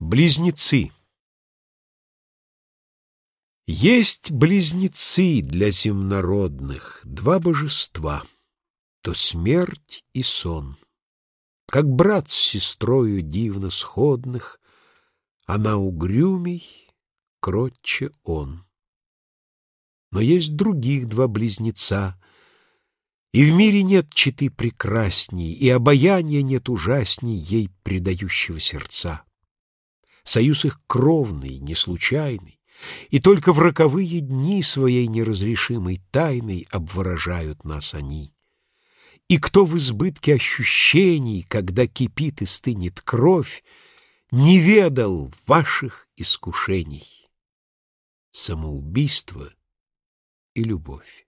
Близнецы Есть близнецы для земнородных, Два божества, то смерть и сон. Как брат с сестрою дивно сходных, Она угрюмей, кротче он. Но есть других два близнеца, И в мире нет читы прекрасней, И обаяния нет ужасней Ей предающего сердца. Союз их кровный, не случайный, И только в роковые дни Своей неразрешимой тайной Обворожают нас они. И кто в избытке ощущений, Когда кипит и стынет кровь, Не ведал ваших искушений. Самоубийство и любовь.